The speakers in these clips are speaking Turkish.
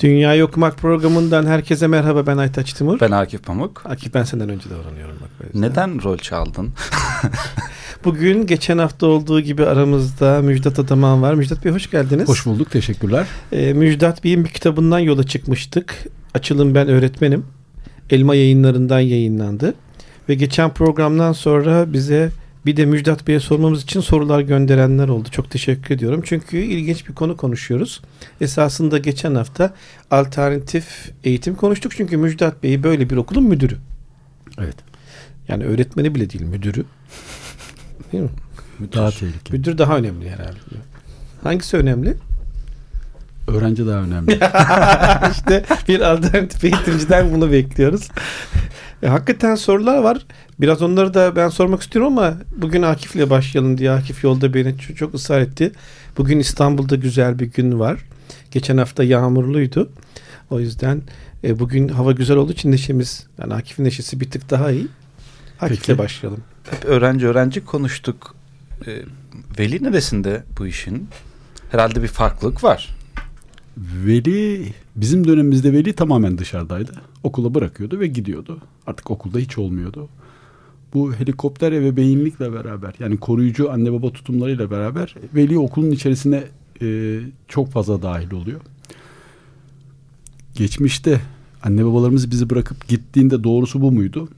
Dünyayı Okumak programından herkese merhaba ben Aytaç Timur. Ben Akif Pamuk. Akif ben senden önce davranıyorum bak. Neden rol çaldın? Bugün geçen hafta olduğu gibi aramızda Müjdat Adaman var. Müjdat Bey hoş geldiniz. Hoş bulduk teşekkürler. Ee, Müjdat Bey'in bir kitabından yola çıkmıştık. Açılım ben öğretmenim. Elma yayınlarından yayınlandı. Ve geçen programdan sonra bize bir de Müjdat Bey'e sormamız için sorular gönderenler oldu. Çok teşekkür ediyorum. Çünkü ilginç bir konu konuşuyoruz. Esasında geçen hafta alternatif eğitim konuştuk. Çünkü Müjdat Bey böyle bir okulun müdürü. Evet. Yani öğretmeni bile değil müdürü. Değil mi? Daha tehlikeli. Müdür daha önemli herhalde. Hangisi önemli? Öğrenci daha önemli. işte bir alternatif eğitimciden bunu bekliyoruz. E, hakikaten sorular var. Biraz onları da ben sormak istiyorum ama bugün Akif'le başlayalım diye Akif yolda beni çok, çok ısrar etti. Bugün İstanbul'da güzel bir gün var. Geçen hafta yağmurluydu. O yüzden e, bugün hava güzel olduğu için neşemiz, yani Akif'in neşesi bir tık daha iyi. Akif'le başlayalım. Hep öğrenci öğrenci konuştuk. Ee, veli neresinde bu işin? Herhalde bir farklılık var. Veli bizim dönemimizde veli tamamen dışarıdaydı. Okula bırakıyordu ve gidiyordu. Artık okulda hiç olmuyordu. Bu helikopter ebeveynlikle beraber yani koruyucu anne baba tutumlarıyla beraber veli okulun içerisine e, çok fazla dahil oluyor. Geçmişte anne babalarımız bizi bırakıp gittiğinde doğrusu bu muydu?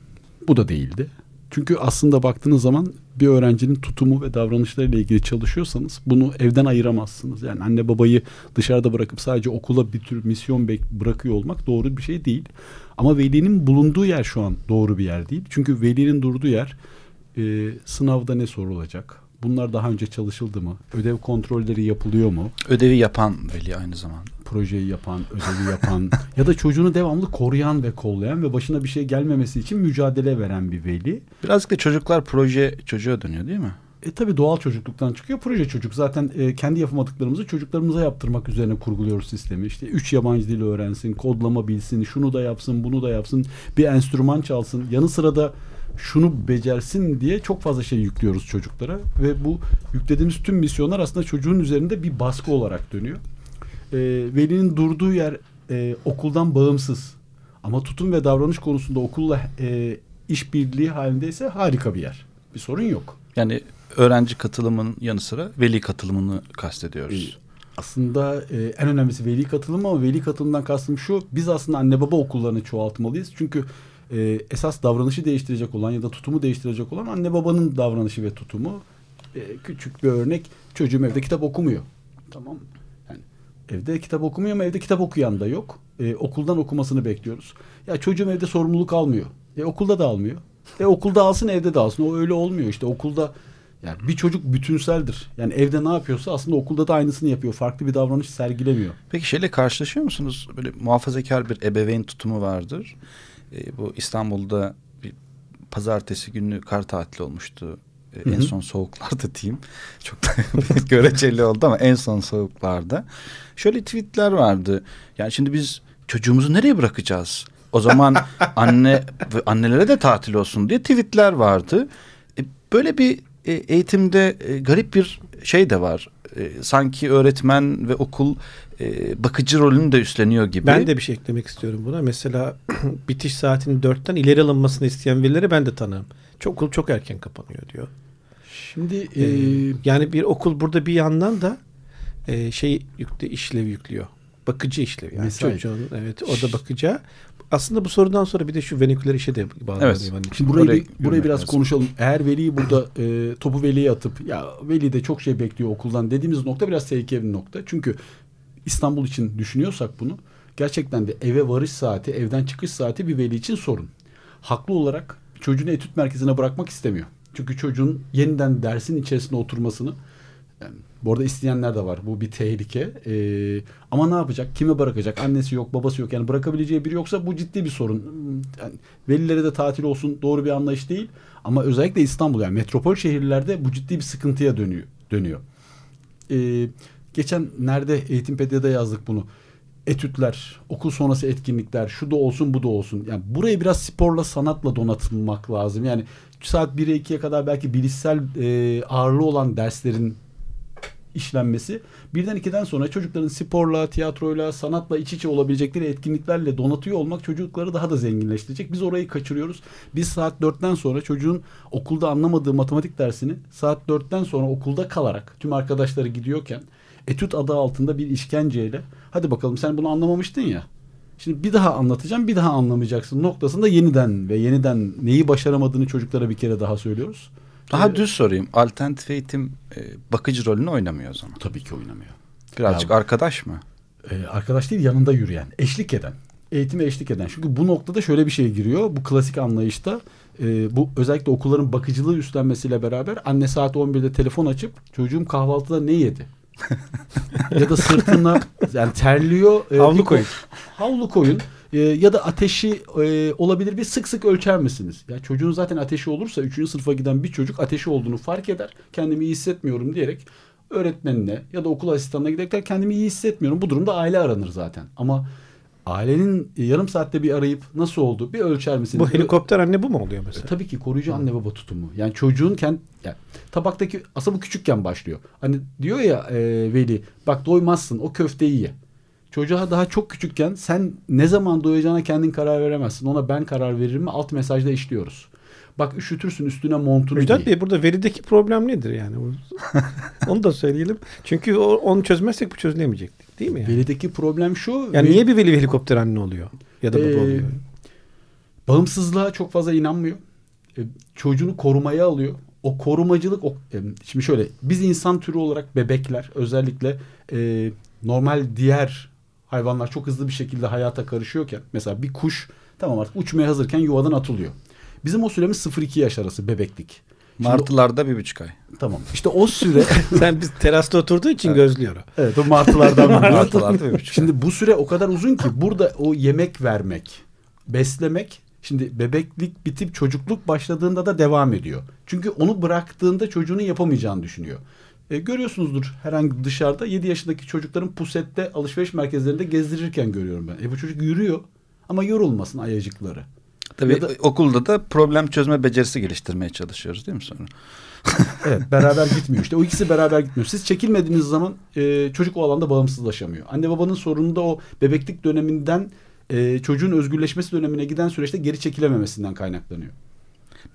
Bu da değildi. Çünkü aslında baktığınız zaman bir öğrencinin tutumu ve davranışlarıyla ilgili çalışıyorsanız bunu evden ayıramazsınız. Yani anne babayı dışarıda bırakıp sadece okula bir tür misyon bırakıyor olmak doğru bir şey değil. Ama velinin bulunduğu yer şu an doğru bir yer değil. Çünkü velinin durduğu yer e, sınavda ne sorulacak? Bunlar daha önce çalışıldı mı? Ödev kontrolleri yapılıyor mu? Ödevi yapan veli aynı zamanda. projeyi yapan, ödevi yapan ya da çocuğunu devamlı koruyan ve kollayan ve başına bir şey gelmemesi için mücadele veren bir veli. Birazcık da çocuklar proje çocuğa dönüyor değil mi? E tabi doğal çocukluktan çıkıyor. Proje çocuk zaten e, kendi yapamadıklarımızı çocuklarımıza yaptırmak üzerine kurguluyoruz sistemi. İşte üç yabancı dil öğrensin, kodlama bilsin, şunu da yapsın, bunu da yapsın, bir enstrüman çalsın. Yanı sıra da şunu becersin diye çok fazla şey yüklüyoruz çocuklara ve bu yüklediğimiz tüm misyonlar aslında çocuğun üzerinde bir baskı olarak dönüyor. E, velinin durduğu yer e, okuldan bağımsız ama tutum ve davranış konusunda okulla e, işbirliği halindeyse harika bir yer. Bir sorun yok. Yani öğrenci katılımının yanı sıra veli katılımını kastediyoruz. Aslında e, en önemlisi veli katılımı ama veli katılımdan kastım şu. Biz aslında anne baba okullarını çoğaltmalıyız. Çünkü e, esas davranışı değiştirecek olan ya da tutumu değiştirecek olan anne babanın davranışı ve tutumu. E, küçük bir örnek çocuğum evde kitap okumuyor. Tamam yani evde kitap okumuyor ama evde kitap okuyan da yok. E, okuldan okumasını bekliyoruz. Ya çocuğum evde sorumluluk almıyor. E, okulda da almıyor. E, okulda alsın evde de alsın. O öyle olmuyor işte okulda yani bir çocuk bütünseldir. Yani evde ne yapıyorsa aslında okulda da aynısını yapıyor. Farklı bir davranış sergilemiyor. Peki şeyle karşılaşıyor musunuz? Böyle muhafazakar bir ebeveyn tutumu vardır. Ee, bu İstanbul'da bir pazartesi günü kar tatili olmuştu. Ee, Hı en son soğuklarda diyeyim. Çok göreceli oldu ama en son soğuklarda. Şöyle tweetler vardı. Yani şimdi biz çocuğumuzu nereye bırakacağız? O zaman anne annelere de tatil olsun diye tweetler vardı. E, böyle bir e, eğitimde e, garip bir şey de var. E, sanki öğretmen ve okul e, bakıcı rolünü de üstleniyor gibi. Ben de bir şey eklemek istiyorum buna. Mesela bitiş saatinin dörtten ileri alınmasını isteyen velileri ben de tanırım. Çok okul çok erken kapanıyor diyor. Şimdi Ee, e, yani bir okul burada bir yandan da e, şey yüklü işlev yüklüyor. Bakıcı işlevi. Yani Mesai. çocuğun evet o da bakıcı. Aslında bu sorudan sonra bir de şu veniküler işe de bağlanıyor. Evet. benim Şimdi burayı, Oraya bir- burayı biraz lazım. konuşalım. Eğer veliyi burada e, topu veliye atıp ya veli de çok şey bekliyor okuldan dediğimiz nokta biraz tehlikeli bir nokta. Çünkü İstanbul için düşünüyorsak bunu gerçekten de eve varış saati, evden çıkış saati bir veli için sorun. Haklı olarak çocuğunu etüt merkezine bırakmak istemiyor. Çünkü çocuğun yeniden dersin içerisine oturmasını bu arada isteyenler de var. Bu bir tehlike. Ee, ama ne yapacak? Kime bırakacak? Annesi yok, babası yok. Yani bırakabileceği biri yoksa bu ciddi bir sorun. Yani velilere de tatil olsun doğru bir anlayış değil. Ama özellikle İstanbul yani metropol şehirlerde bu ciddi bir sıkıntıya dönüyor. dönüyor. Ee, geçen nerede Eğitimpedia'da yazdık bunu. Etütler, okul sonrası etkinlikler, şu da olsun bu da olsun. Yani burayı biraz sporla sanatla donatılmak lazım. Yani saat 1'e 2'ye kadar belki bilişsel e, ağırlığı olan derslerin işlenmesi. Birden ikiden sonra çocukların sporla, tiyatroyla, sanatla iç içe olabilecekleri etkinliklerle donatıyor olmak çocukları daha da zenginleştirecek. Biz orayı kaçırıyoruz. Biz saat dörtten sonra çocuğun okulda anlamadığı matematik dersini saat dörtten sonra okulda kalarak tüm arkadaşları gidiyorken etüt adı altında bir işkenceyle hadi bakalım sen bunu anlamamıştın ya. Şimdi bir daha anlatacağım bir daha anlamayacaksın noktasında yeniden ve yeniden neyi başaramadığını çocuklara bir kere daha söylüyoruz. Daha Ee, düz sorayım. Alternatif eğitim e, bakıcı rolünü oynamıyor o zaman. Tabii ki oynamıyor. Birazcık Ya- arkadaş mı? Ee, arkadaş değil yanında yürüyen, eşlik eden. Eğitime eşlik eden. Çünkü bu noktada şöyle bir şey giriyor. Bu klasik anlayışta e, bu özellikle okulların bakıcılığı üstlenmesiyle beraber anne saat 11'de telefon açıp çocuğum kahvaltıda ne yedi? ya da sırtına yani terliyor. e, Havlu koyun. Havlu koyun. E, ya da ateşi e, olabilir bir sık sık ölçer misiniz? Ya çocuğun zaten ateşi olursa 3. sınıfa giden bir çocuk ateşi olduğunu fark eder. Kendimi iyi hissetmiyorum diyerek öğretmenine ya da okul asistanına giderken kendimi iyi hissetmiyorum. Bu durumda aile aranır zaten. Ama ailenin e, yarım saatte bir arayıp nasıl oldu bir ölçer misiniz? Bu helikopter anne bu mu oluyor E, mesela? tabii ki koruyucu anne baba tutumu. Yani çocuğun kend, yani tabaktaki aslında bu küçükken başlıyor. Hani diyor ya e, veli bak doymazsın o köfteyi ye. Çocuğa daha çok küçükken sen ne zaman doyacağına kendin karar veremezsin. Ona ben karar veririm mi alt mesajda işliyoruz. Bak üşütürsün üstüne montunu Müjdat. Bey burada verideki problem nedir yani? Onu da söyleyelim. Çünkü onu çözmezsek bu çözülemeyecek. Değil mi yani? Velideki problem şu. Yani veli- niye bir veli helikopter anne oluyor? Ya da baba Ee, oluyor? Bağımsızlığa çok fazla inanmıyor. E, çocuğunu korumaya alıyor. O korumacılık, o, e, şimdi şöyle biz insan türü olarak bebekler özellikle e, normal diğer hayvanlar çok hızlı bir şekilde hayata karışıyorken mesela bir kuş tamam artık uçmaya hazırken yuvadan atılıyor. Bizim o süremiz 0-2 yaş arası bebeklik. Şimdi- Martılarda bir buçuk ay. Tamam. İşte o süre Sen biz terasta oturduğu için gözlüyor o. evet o martılardan. Martılarda bir buçuk ay. Şimdi bu süre o kadar uzun ki burada o yemek vermek, beslemek şimdi bebeklik bitip çocukluk başladığında da devam ediyor. Çünkü onu bıraktığında çocuğunun yapamayacağını düşünüyor. E, görüyorsunuzdur herhangi dışarıda 7 yaşındaki çocukların pusette alışveriş merkezlerinde gezdirirken görüyorum ben. E bu çocuk yürüyor ama yorulmasın ayacıkları. Tabii Ya da- okulda da problem çözme becerisi geliştirmeye çalışıyoruz değil mi sonra? Evet beraber gitmiyor işte. O ikisi beraber gitmiyor. Siz çekilmediğiniz zaman e, çocuk o alanda bağımsızlaşamıyor. Anne babanın sorunu da o bebeklik döneminden e, çocuğun özgürleşmesi dönemine giden süreçte geri çekilememesinden kaynaklanıyor.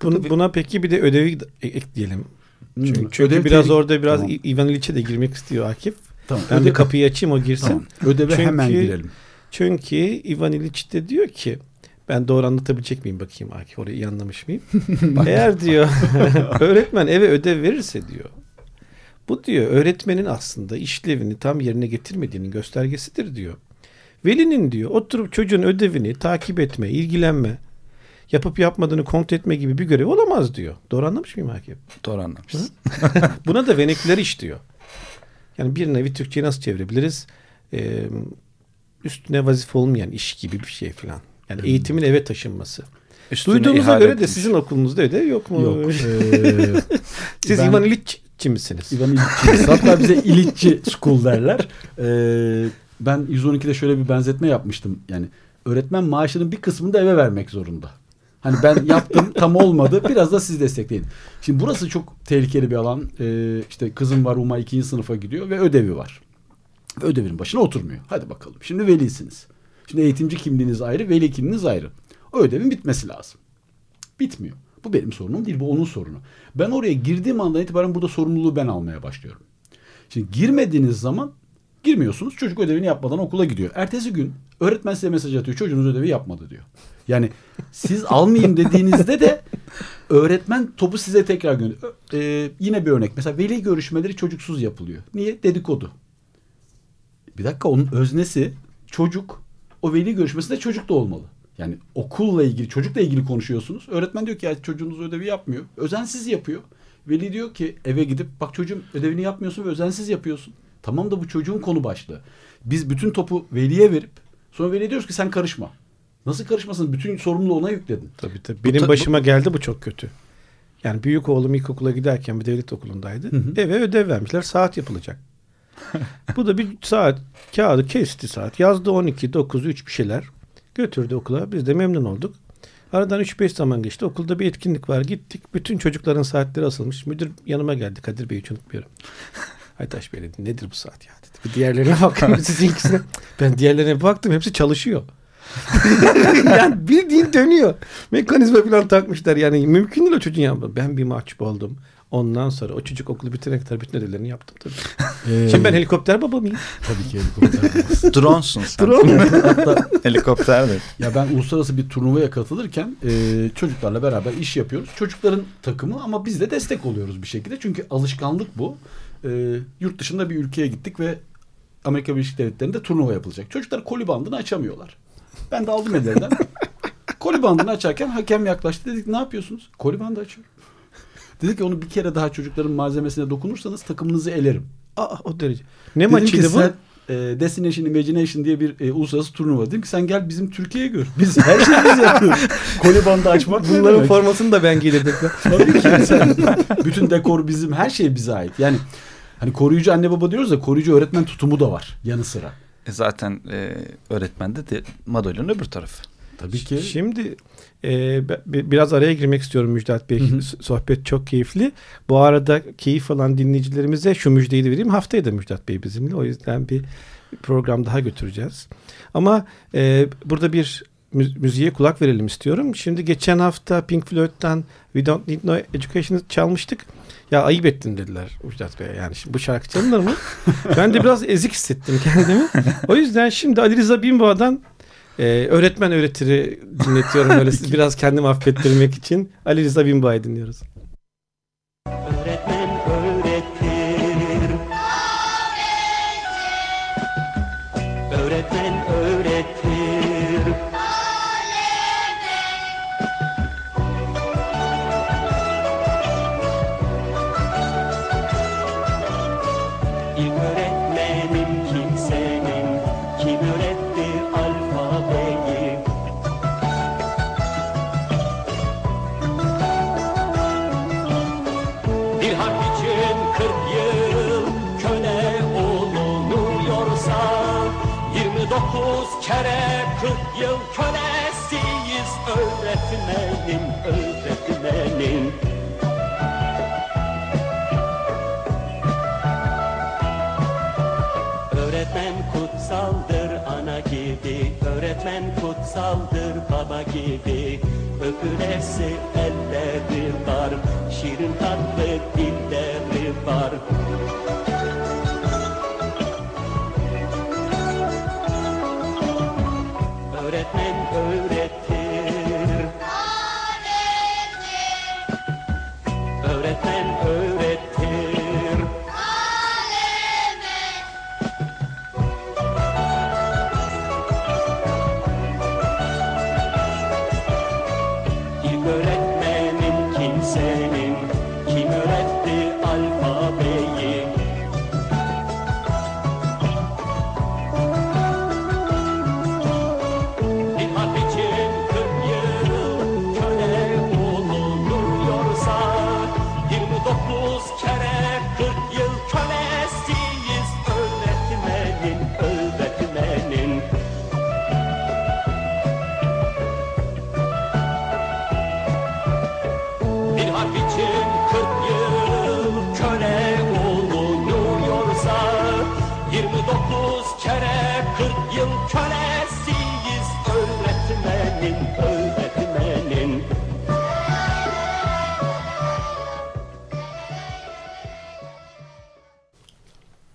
Bunu, buna peki bir de ödevi ekleyelim. Çünkü, çünkü Ödev biraz orada biraz Tamam. İvan İliç'e de girmek istiyor Akif. Tamam. Ben de Ödev- kapıyı açayım o girsin. Tamam. Ödeve Çünkü- hemen girelim. Çünkü İvan İliç de diyor ki ben doğru anlatabilecek miyim bakayım Akif orayı iyi anlamış mıyım? Eğer diyor öğretmen eve ödev verirse diyor bu diyor öğretmenin aslında işlevini tam yerine getirmediğinin göstergesidir diyor. Velinin diyor oturup çocuğun ödevini takip etme, ilgilenme, yapıp yapmadığını kontrol etme gibi bir görev olamaz diyor. Doğru anlamış mıyım Akif? Doğru anlamışsın. Buna da venekler iş diyor. Yani bir nevi Türkçe'ye nasıl çevirebiliriz? Ee, üstüne vazife olmayan iş gibi bir şey falan. Yani eğitimin eve taşınması. Üstüne Duyduğumuza göre de edilmiş. sizin okulunuzda ödev yok mu? Yok. Ee, Siz ben- İvan İliççi misiniz? İvan İliççiyiz. Hatta bize İliççi School derler. Ee, ben 112'de şöyle bir benzetme yapmıştım. Yani öğretmen maaşının bir kısmını da eve vermek zorunda. Hani ben yaptım tam olmadı biraz da siz destekleyin. Şimdi burası çok tehlikeli bir alan. Ee, işte kızım var Uma ikinci sınıfa gidiyor ve ödevi var. Ve ödevinin başına oturmuyor. Hadi bakalım. Şimdi velisiniz. Şimdi eğitimci kimliğiniz ayrı, veli kimliğiniz ayrı. O ödevin bitmesi lazım. Bitmiyor. Bu benim sorunum değil, bu onun sorunu. Ben oraya girdiğim andan itibaren burada sorumluluğu ben almaya başlıyorum. Şimdi girmediğiniz zaman girmiyorsunuz. Çocuk ödevini yapmadan okula gidiyor. Ertesi gün öğretmen size mesaj atıyor. Çocuğunuz ödevi yapmadı diyor. Yani siz almayayım dediğinizde de öğretmen topu size tekrar gönderiyor. Ee, yine bir örnek. Mesela veli görüşmeleri çocuksuz yapılıyor. Niye? Dedikodu. Bir dakika onun öznesi çocuk. O veli görüşmesinde çocuk da olmalı. Yani okulla ilgili, çocukla ilgili konuşuyorsunuz. Öğretmen diyor ki ya çocuğunuz ödevi yapmıyor. Özensiz yapıyor. Veli diyor ki eve gidip bak çocuğum ödevini yapmıyorsun ve özensiz yapıyorsun. Tamam da bu çocuğun konu başlığı. Biz bütün topu veliye verip sonra veli diyoruz ki sen karışma. Nasıl karışmasın? Bütün sorumluluğu ona yükledin. Tabii tabii. Benim ta- başıma geldi bu çok kötü. Yani büyük oğlum ilkokula giderken bir devlet okulundaydı. Hı hı. Eve ödev vermişler. Saat yapılacak. bu da bir saat kağıdı kesti saat. Yazdı 12, 9, 3 bir şeyler. Götürdü okula. Biz de memnun olduk. Aradan 3-5 zaman geçti. Okulda bir etkinlik var. Gittik. Bütün çocukların saatleri asılmış. Müdür yanıma geldi. Kadir Bey'i hiç unutmuyorum. Aytaş Bey dedi. Nedir bu saat ya dedi. Bir diğerlerine bakıyorum sizinkisine. Ben diğerlerine baktım. Hepsi çalışıyor. yani bildiğin dönüyor. Mekanizma falan takmışlar. Yani mümkün değil o çocuğun yapması. Ben bir mahcup oldum. Ondan sonra o çocuk okulu bitirene kadar bütün ödevlerini yaptım tabii. Ee, Şimdi ben helikopter baba mıyım? tabii ki helikopter. Drone'sun sen. Drone. Hatta Helikopter mi? Ya ben uluslararası bir turnuvaya katılırken e, çocuklarla beraber iş yapıyoruz. Çocukların takımı ama biz de destek oluyoruz bir şekilde. Çünkü alışkanlık bu. E, yurt dışında bir ülkeye gittik ve Amerika Birleşik Devletleri'nde turnuva yapılacak. Çocuklar koli bandını açamıyorlar. Ben de aldım ellerinden. koli bandını açarken hakem yaklaştı. Dedik ne yapıyorsunuz? Koli bandı açıyorum. Dedi ki onu bir kere daha çocukların malzemesine dokunursanız takımınızı elerim. Aa, o derece. Ne Dedim ki maçıydı bu? sen, e, Destination Imagination diye bir e, uluslararası turnuva. Dedim ki sen gel bizim Türkiye'ye gör. Biz her şeyi biz yapıyoruz. Koli bandı açmak Bunların formasını da ben giydirdim. Tabii ki sen, bütün dekor bizim, her şey bize ait. Yani hani koruyucu anne baba diyoruz da koruyucu öğretmen tutumu da var yanı sıra. E zaten e, öğretmen de, de madalyonun öbür tarafı. Tabii ki. Şimdi e, biraz araya girmek istiyorum Müjdat Bey. Hı hı. Sohbet çok keyifli. Bu arada keyif alan dinleyicilerimize şu müjdeyi de vereyim. Haftaya da Müjdat Bey bizimle. O yüzden bir program daha götüreceğiz. Ama e, burada bir mü- müziğe kulak verelim istiyorum. Şimdi geçen hafta Pink Floyd'dan We Don't Need No Education'ı çalmıştık. Ya ayıp ettin dediler Müjdat Bey. Yani şimdi bu şarkı çalınır mı? ben de biraz ezik hissettim kendimi. O yüzden şimdi Ali Rıza Binboğa'dan ee, öğretmen öğretiri dinletiyorum böyle biraz kendimi affettirmek için. Ali Rıza Binbağ'ı dinliyoruz. 40 yıl kölesiyiz öğretmenim, öğretmenim. Öğretmen kutsaldır ana gibi. Öğretmen kutsaldır baba gibi. Öpülesi elleri var Şirin tatlı dilleri var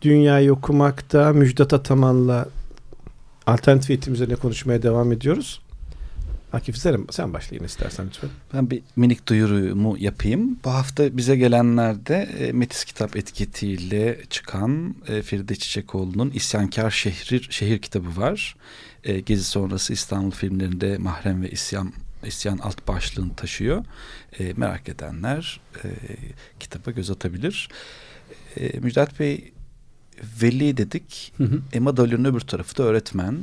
Dünyayı okumakta Müjdat Ataman'la alternatif eğitim üzerine konuşmaya devam ediyoruz. Akif sen, sen başla yine istersen lütfen. Ben bir minik duyurumu yapayım. Bu hafta bize gelenlerde e, Metis Kitap etiketiyle çıkan e, Çiçekoğlu'nun İsyankar Şehir, Şehir kitabı var. e, Gezi sonrası İstanbul filmlerinde Mahrem ve İsyan İsyan alt başlığını taşıyor. E, merak edenler e, kitaba göz atabilir. E, Müjdat Bey veli dedik. Hı hı. E, madalyonun öbür tarafı da öğretmen.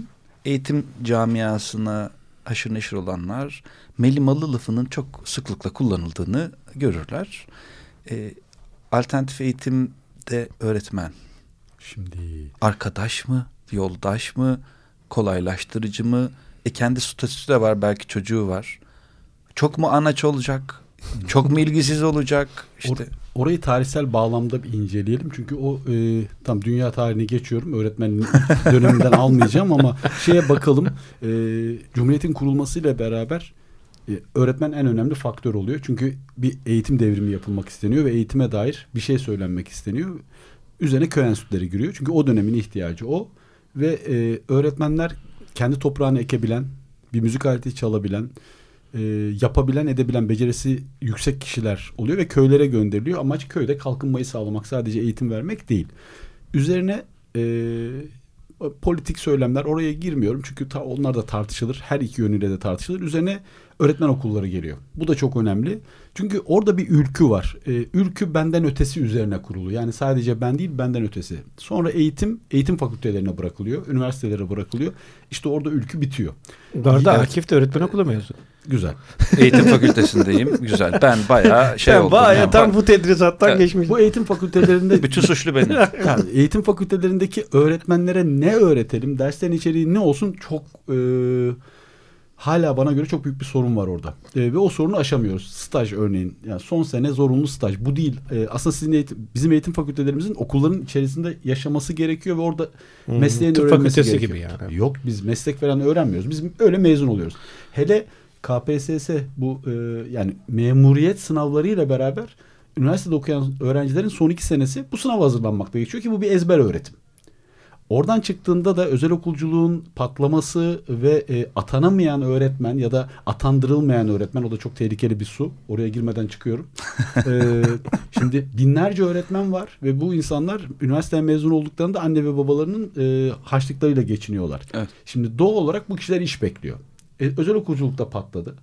Eğitim camiasına haşır neşir olanlar melimalı lafının çok sıklıkla kullanıldığını görürler. E, alternatif eğitimde öğretmen Şimdi arkadaş mı, yoldaş mı, kolaylaştırıcı mı? E kendi statüsü de var belki çocuğu var. Çok mu anaç olacak? Çok mu ilgisiz olacak? İşte Or- orayı tarihsel bağlamda bir inceleyelim. Çünkü o e, tam dünya tarihini geçiyorum. Öğretmenlik döneminden almayacağım ama şeye bakalım. E, Cumhuriyet'in kurulmasıyla beraber e, öğretmen en önemli faktör oluyor. Çünkü bir eğitim devrimi yapılmak isteniyor ve eğitime dair bir şey söylenmek isteniyor. Üzerine köy enstitüleri giriyor. Çünkü o dönemin ihtiyacı o. Ve e, öğretmenler kendi toprağını ekebilen, bir müzik aleti çalabilen, e, yapabilen, edebilen, becerisi yüksek kişiler oluyor ve köylere gönderiliyor. Amaç köyde kalkınmayı sağlamak, sadece eğitim vermek değil. Üzerine e, politik söylemler oraya girmiyorum çünkü ta, onlar da tartışılır. Her iki yönüyle de tartışılır. Üzerine öğretmen okulları geliyor. Bu da çok önemli. Çünkü orada bir ülkü var. E, ülkü benden ötesi üzerine kurulu. Yani sadece ben değil benden ötesi. Sonra eğitim eğitim fakültelerine bırakılıyor. Üniversitelere bırakılıyor. İşte orada ülkü bitiyor. Bu arada Evet. Akif de öğretmen okulu mezunu. Güzel. eğitim fakültesindeyim. Güzel. Ben bayağı şey Sen oldum. bayağı Yani tam bu tedrisattan Evet. geçmiş. Bu eğitim fakültelerinde Bütün suçlu benim. Yani eğitim fakültelerindeki öğretmenlere ne öğretelim, derslerin içeriği ne olsun çok e, hala bana göre çok büyük bir sorun var orada. E, ve o sorunu aşamıyoruz. Staj örneğin. Yani son sene zorunlu staj. Bu değil. E, aslında sizin eğitim, bizim eğitim fakültelerimizin okulların içerisinde yaşaması gerekiyor ve orada Hmm, mesleğin tıp öğrenmesi fakültesi gerekiyor. gibi yani. Yok biz meslek falan öğrenmiyoruz. Biz öyle mezun oluyoruz. Hele KPSS bu e, yani memuriyet sınavlarıyla beraber üniversitede okuyan öğrencilerin son iki senesi bu sınava hazırlanmakta geçiyor ki bu bir ezber öğretim. Oradan çıktığında da özel okulculuğun patlaması ve e, atanamayan öğretmen ya da atandırılmayan öğretmen o da çok tehlikeli bir su. Oraya girmeden çıkıyorum. E, şimdi binlerce öğretmen var ve bu insanlar üniversiteden mezun olduklarında anne ve babalarının e, harçlıklarıyla geçiniyorlar. Evet. Şimdi doğal olarak bu kişiler iş bekliyor. E, özel okulculukta patladı.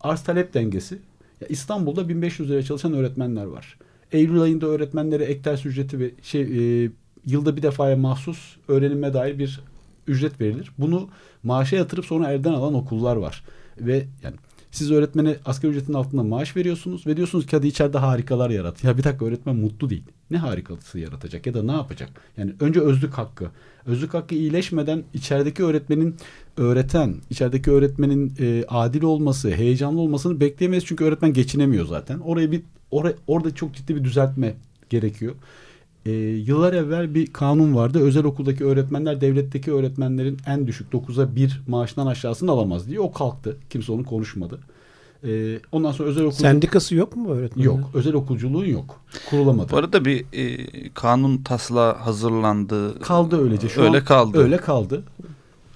Arz talep dengesi. Ya İstanbul'da 1500 liraya çalışan öğretmenler var. Eylül ayında öğretmenlere ek ders ücreti ve şey e, yılda bir defaya mahsus öğrenime dair bir ücret verilir. Bunu maaşa yatırıp sonra elden alan okullar var. Ve yani siz öğretmene asgari ücretin altında maaş veriyorsunuz ve diyorsunuz ki hadi içeride harikalar yarat. Ya bir dakika öğretmen mutlu değil. Ne harikası yaratacak ya da ne yapacak? Yani önce özlük hakkı. Özlük hakkı iyileşmeden içerideki öğretmenin öğreten, içerideki öğretmenin e, adil olması, heyecanlı olmasını bekleyemeyiz. Çünkü öğretmen geçinemiyor zaten. Oraya bir oraya, orada çok ciddi bir düzeltme gerekiyor. E, yıllar evvel bir kanun vardı. Özel okuldaki öğretmenler devletteki öğretmenlerin en düşük 9'a 1 maaşından aşağısını alamaz diye. O kalktı. Kimse onu konuşmadı. E, ondan sonra özel okul Sendikası yok mu öğretmenin? yok. Özel okulculuğun yok. Kurulamadı. Bu arada bir e, kanun taslağı hazırlandı. Kaldı öylece. Şu öyle an kaldı. Öyle kaldı.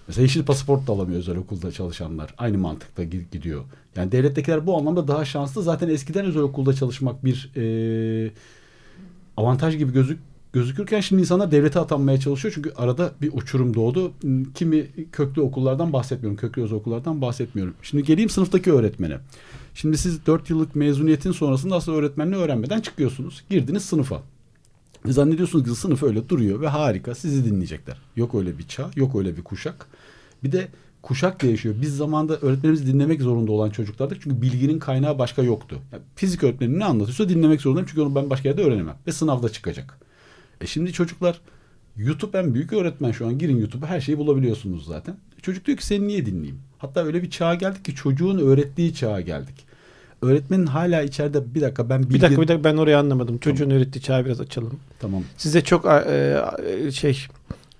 Mesela yeşil pasaport da alamıyor özel okulda çalışanlar. Aynı mantıkla gi- gidiyor. Yani devlettekiler bu anlamda daha şanslı. Zaten eskiden özel okulda çalışmak bir e, avantaj gibi gözük gözükürken şimdi insanlar devlete atanmaya çalışıyor. Çünkü arada bir uçurum doğdu. Kimi köklü okullardan bahsetmiyorum. Köklü özel okullardan bahsetmiyorum. Şimdi geleyim sınıftaki öğretmene. Şimdi siz 4 yıllık mezuniyetin sonrasında aslında öğretmenliği öğrenmeden çıkıyorsunuz. Girdiniz sınıfa. Zannediyorsunuz ki sınıf öyle duruyor ve harika sizi dinleyecekler. Yok öyle bir çağ, yok öyle bir kuşak. Bir de kuşak değişiyor. Biz zamanda öğretmenimizi dinlemek zorunda olan çocuklardık. Çünkü bilginin kaynağı başka yoktu. Yani fizik öğretmeni ne anlatıyorsa dinlemek zorundayım. Çünkü onu ben başka yerde öğrenemem. Ve sınavda çıkacak. E şimdi çocuklar YouTube en büyük öğretmen şu an. Girin YouTube'a her şeyi bulabiliyorsunuz zaten. Çocuk diyor ki seni niye dinleyeyim? Hatta öyle bir çağa geldik ki çocuğun öğrettiği çağa geldik. Öğretmenin hala içeride bir dakika ben bilgi... Bir dakika bir dakika ben orayı anlamadım. Çocuğun öğrettiği çağı biraz açalım. Tamam. Size çok e, e, şey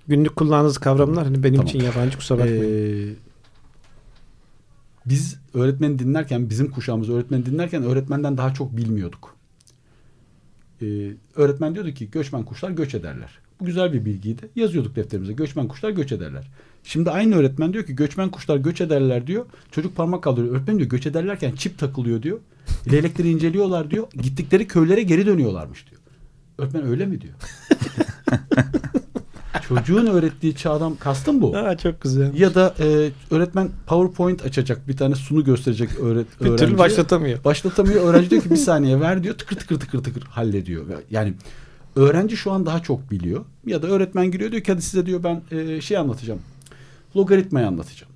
günlük kullandığınız kavramlar hani benim Tamam. için yabancı kusura bakmayın. Ee, biz öğretmeni dinlerken bizim kuşağımız öğretmeni dinlerken öğretmenden daha çok bilmiyorduk. Ee, öğretmen diyordu ki göçmen kuşlar göç ederler. Bu güzel bir bilgiydi. Yazıyorduk defterimize göçmen kuşlar göç ederler. Şimdi aynı öğretmen diyor ki göçmen kuşlar göç ederler diyor. Çocuk parmak kaldırıyor. Öğretmen diyor göç ederlerken çip takılıyor diyor. Leylekleri inceliyorlar diyor. Gittikleri köylere geri dönüyorlarmış diyor. Öğretmen öyle mi diyor. çocuğun öğrettiği çağdan kastım bu. Aa, çok güzel. Ya da e, öğretmen PowerPoint açacak bir tane sunu gösterecek öğret Bir türlü öğrenciye. başlatamıyor. Başlatamıyor. Öğrenci diyor ki bir saniye ver diyor. Tıkır tıkır tıkır tıkır hallediyor. Yani öğrenci şu an daha çok biliyor. Ya da öğretmen giriyor diyor ki hadi size diyor ben e, şey anlatacağım. Logaritmayı anlatacağım.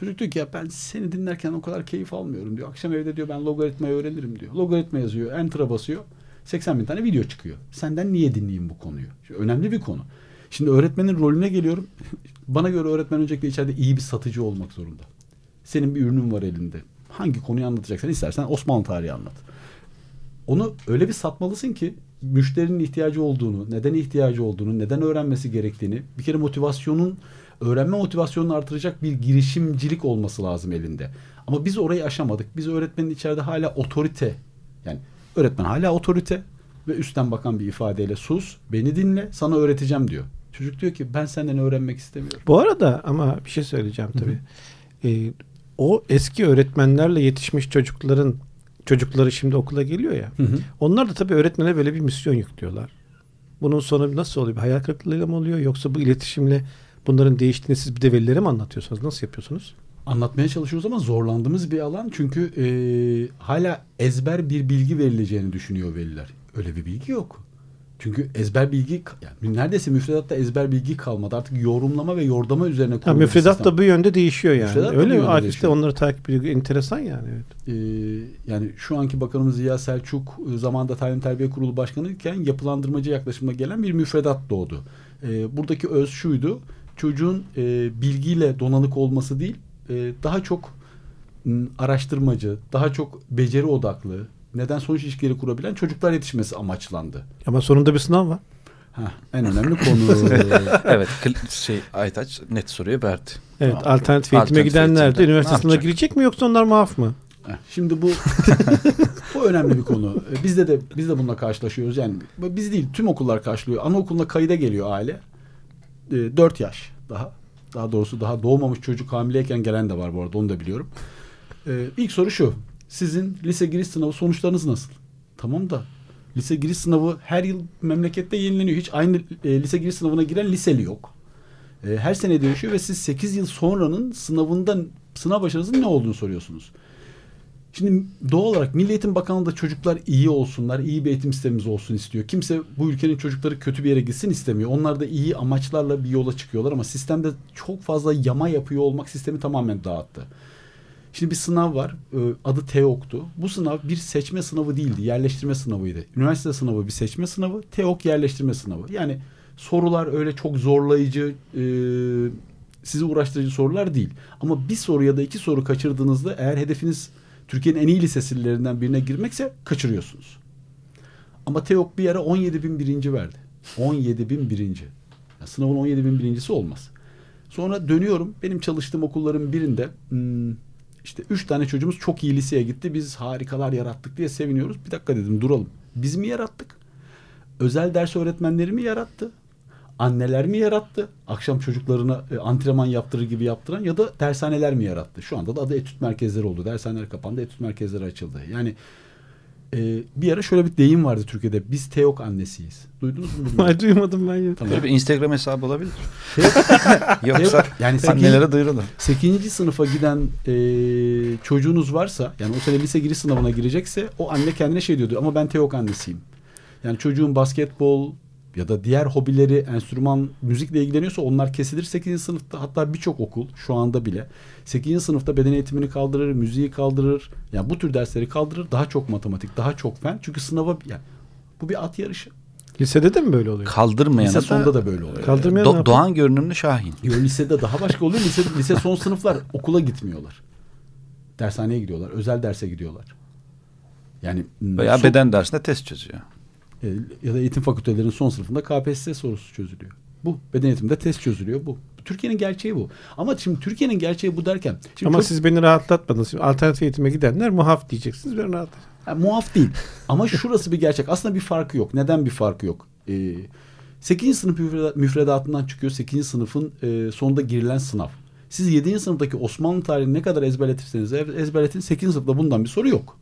Çocuk diyor ki ya ben seni dinlerken o kadar keyif almıyorum diyor. Akşam evde diyor ben logaritmayı öğrenirim diyor. Logaritma yazıyor. Enter'a basıyor. 80 bin tane video çıkıyor. Senden niye dinleyeyim bu konuyu? Şimdi önemli bir konu. Şimdi öğretmenin rolüne geliyorum. Bana göre öğretmen öncelikle içeride iyi bir satıcı olmak zorunda. Senin bir ürünün var elinde. Hangi konuyu anlatacaksan istersen Osmanlı tarihi anlat. Onu öyle bir satmalısın ki müşterinin ihtiyacı olduğunu, neden ihtiyacı olduğunu, neden öğrenmesi gerektiğini, bir kere motivasyonun, öğrenme motivasyonunu artıracak bir girişimcilik olması lazım elinde. Ama biz orayı aşamadık. Biz öğretmenin içeride hala otorite, yani öğretmen hala otorite ve üstten bakan bir ifadeyle sus, beni dinle, sana öğreteceğim diyor. Çocuk diyor ki ben senden öğrenmek istemiyorum. Bu arada ama bir şey söyleyeceğim tabii. Ee, o eski öğretmenlerle yetişmiş çocukların çocukları şimdi okula geliyor ya. Hı hı. Onlar da tabii öğretmene böyle bir misyon yüklüyorlar. Bunun sonu nasıl oluyor? Bir hayal kırıklığıyla mı oluyor? Yoksa bu iletişimle bunların değiştiğini siz bir de velilere mi anlatıyorsunuz? Nasıl yapıyorsunuz? Anlatmaya çalışıyoruz ama zorlandığımız bir alan çünkü e, hala ezber bir bilgi verileceğini düşünüyor veliler. Öyle bir bilgi yok. Çünkü ezber bilgi yani neredeyse müfredatta ezber bilgi kalmadı. Artık yorumlama ve yordama üzerine kurulu müfredat da bu yönde değişiyor yani. Müfredat Öyle mi? de değişiyor. onları takip ediyor. Enteresan yani. Evet. Ee, yani şu anki bakanımız Ziya Selçuk e, zamanında Talim Terbiye Kurulu Başkanı iken yapılandırmacı yaklaşımla gelen bir müfredat doğdu. Ee, buradaki öz şuydu. Çocuğun e, bilgiyle donanık olması değil, e, daha çok araştırmacı, daha çok beceri odaklı, neden sonuç ilişkileri kurabilen çocuklar yetişmesi amaçlandı. Ama sonunda bir sınav var. Heh, en önemli konu. evet şey Aytaç net soruyu verdi. Evet, Tamam. alternatif eğitime gidenler de eğitimde üniversite ne sınavına yapacak? girecek mi yoksa onlar muaf mı? Şimdi bu bu önemli bir konu. Ee, Bizde de biz de bununla karşılaşıyoruz. Yani bu biz değil tüm okullar karşılıyor. Anaokuluna kayıda geliyor aile. E, 4 yaş daha. Daha doğrusu daha doğmamış çocuk hamileyken gelen de var bu arada onu da biliyorum. Ee, ilk soru şu. Sizin lise giriş sınavı sonuçlarınız nasıl? Tamam da lise giriş sınavı her yıl memlekette yenileniyor. Hiç aynı e, lise giriş sınavına giren liseli yok. E, her sene değişiyor ve siz 8 yıl sonranın sınavından sınav başarınızın ne olduğunu soruyorsunuz. Şimdi doğal olarak Milli Eğitim Bakanlığı da çocuklar iyi olsunlar, iyi bir eğitim sistemimiz olsun istiyor. Kimse bu ülkenin çocukları kötü bir yere gitsin istemiyor. Onlar da iyi amaçlarla bir yola çıkıyorlar ama sistemde çok fazla yama yapıyor olmak sistemi tamamen dağıttı. Şimdi bir sınav var. e, Adı TEOK'tu. Bu sınav bir seçme sınavı değildi. Yerleştirme sınavıydı. Üniversite sınavı bir seçme sınavı. TEOK yerleştirme sınavı. Yani sorular öyle çok zorlayıcı, e, sizi uğraştırıcı sorular değil. Ama bir soru ya da iki soru kaçırdığınızda eğer hedefiniz Türkiye'nin en iyi liselerinden birine girmekse kaçırıyorsunuz. Ama TEOK bir ara 17 bin birinci verdi. 17 bin birinci. Ya sınavın 17 bin birincisi olmaz. Sonra dönüyorum. Benim çalıştığım okulların birinde hmm, işte üç tane çocuğumuz çok iyi liseye gitti. Biz harikalar yarattık diye seviniyoruz. Bir dakika dedim duralım. Biz mi yarattık? Özel ders öğretmenleri mi yarattı? Anneler mi yarattı? Akşam çocuklarına e, antrenman yaptırır gibi yaptıran ya da dershaneler mi yarattı? Şu anda da adı etüt merkezleri oldu. Dershaneler kapandı, etüt merkezleri açıldı. Yani e, bir ara şöyle bir deyim vardı Türkiye'de. Biz TEOK annesiyiz. Duydunuz mu? Ay duymadım ben ya. Tamam. Böyle bir Instagram hesabı olabilir. TEOK- Yoksa TEOK- yani sekiz- annelere duyurulur. 8. sınıfa giden e, çocuğunuz varsa yani o sene lise giriş sınavına girecekse o anne kendine şey diyordu ama ben TEOK annesiyim. Yani çocuğun basketbol ya da diğer hobileri, enstrüman, müzikle ilgileniyorsa onlar kesilir 8. sınıfta. Hatta birçok okul şu anda bile 8. sınıfta beden eğitimini kaldırır, müziği kaldırır. Yani bu tür dersleri kaldırır. Daha çok matematik, daha çok fen. Çünkü sınava yani bu bir at yarışı. Lisede de mi böyle oluyor? Kaldırmayana Lise da sonda da böyle oluyor. Kaldırmayan Do-? Doğan görünümlü Şahin. Yo, lisede daha başka oluyor. Lise, lise son sınıflar okula gitmiyorlar. Dershaneye gidiyorlar. Özel derse gidiyorlar. Yani Veya son- beden dersinde test çözüyor. E, ya da eğitim fakültelerinin son sınıfında KPSS sorusu çözülüyor. Bu. Beden eğitiminde test çözülüyor. Bu. Türkiye'nin gerçeği bu. Ama şimdi Türkiye'nin gerçeği bu derken şimdi Ama çok- siz beni rahatlatmadınız. Şimdi alternatif eğitime gidenler muhaf diyeceksiniz. Ben rahat. Ha, muaf değil. Ama şurası bir gerçek. Aslında bir farkı yok. Neden bir farkı yok? Ee, 8. sınıf müfreda- müfredatından çıkıyor. 8. sınıfın e, sonunda girilen sınav. Siz 7. sınıftaki Osmanlı tarihini ne kadar ezberletirseniz ezberletin 8. sınıfta bundan bir soru yok.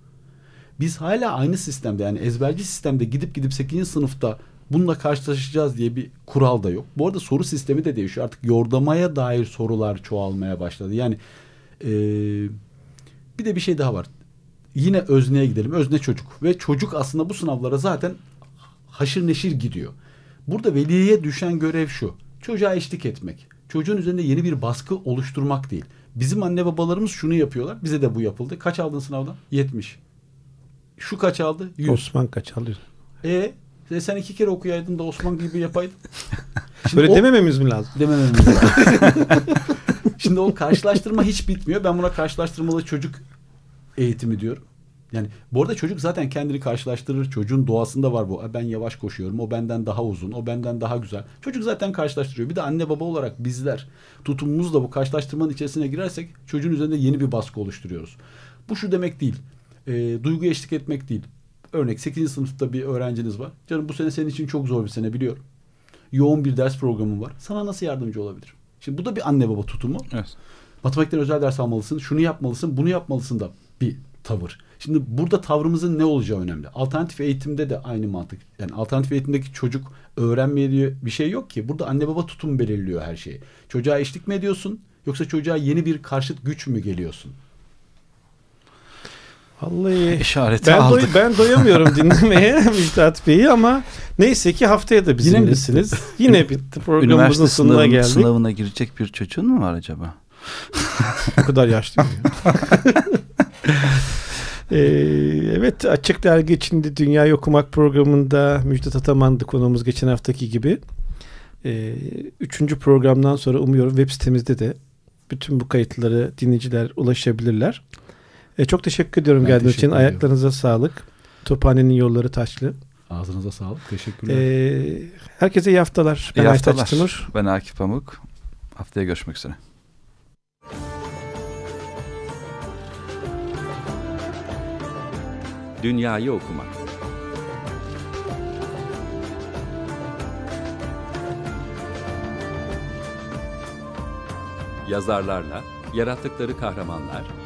Biz hala aynı sistemde yani ezberci sistemde gidip gidip 8. sınıfta Bununla karşılaşacağız diye bir kural da yok. Bu arada soru sistemi de değişiyor. Artık yordamaya dair sorular çoğalmaya başladı. Yani e, bir de bir şey daha var. Yine özneye gidelim. Özne çocuk. Ve çocuk aslında bu sınavlara zaten haşır neşir gidiyor. Burada veliye düşen görev şu. Çocuğa eşlik etmek. Çocuğun üzerinde yeni bir baskı oluşturmak değil. Bizim anne babalarımız şunu yapıyorlar. Bize de bu yapıldı. Kaç aldın sınavdan? 70. Şu kaç aldı? 100. Osman kaç alıyor? E, e sen iki kere okuyaydın da Osman gibi yapaydın. Böyle o- demememiz mi lazım? demememiz lazım. Şimdi o karşılaştırma hiç bitmiyor. Ben buna karşılaştırmalı çocuk eğitimi diyorum. Yani bu arada çocuk zaten kendini karşılaştırır. Çocuğun doğasında var bu. "Aa, Ben yavaş koşuyorum. O benden daha uzun. O benden daha güzel. Çocuk zaten karşılaştırıyor. Bir de anne baba olarak bizler tutumumuzla bu karşılaştırmanın içerisine girersek çocuğun üzerinde yeni bir baskı oluşturuyoruz. Bu şu demek değil. E, duyguya eşlik etmek değil. Örnek 8. sınıfta bir öğrenciniz var. Canım bu sene senin için çok zor bir sene biliyorum. Yoğun bir ders programın var. Sana nasıl yardımcı olabilirim? Şimdi bu da bir anne baba tutumu. Evet. Matematikten özel ders almalısın, şunu yapmalısın, bunu yapmalısın da bir tavır. Şimdi burada tavrımızın ne olacağı önemli. Alternatif eğitimde de aynı mantık. Yani alternatif eğitimdeki çocuk öğrenmeye bir şey yok ki. Burada anne baba tutum belirliyor her şeyi. Çocuğa eşlik mi ediyorsun yoksa çocuğa yeni bir karşıt güç mü geliyorsun? Vallahi İşareti ben, doy- aldık. ben doyamıyorum dinlemeye Müjdat Bey'i ama neyse ki haftaya da Yine bizimlesiniz. Yine bitti. Programımızın Üniversite sonuna sınavın, geldik. sınavına girecek bir çocuğun mu var acaba? O kadar yaşlı? Ee, evet Açık Dergi içinde Dünyayı Okumak programında Müjdat Ataman'dı konuğumuz geçen haftaki gibi. Ee, üçüncü programdan sonra umuyorum web sitemizde de bütün bu kayıtları dinleyiciler ulaşabilirler. Ee, çok teşekkür ediyorum Ben geldiğiniz için. ediyorum. Ayaklarınıza sağlık. Tophane'nin yolları taşlı. Ağzınıza sağlık. Teşekkürler. Ee, herkese iyi haftalar. Ben İyi Aytaç haftalar. Timur. Ben Akif Pamuk. Haftaya görüşmek üzere. Dünyayı okumak. Yazarlarla yarattıkları kahramanlar,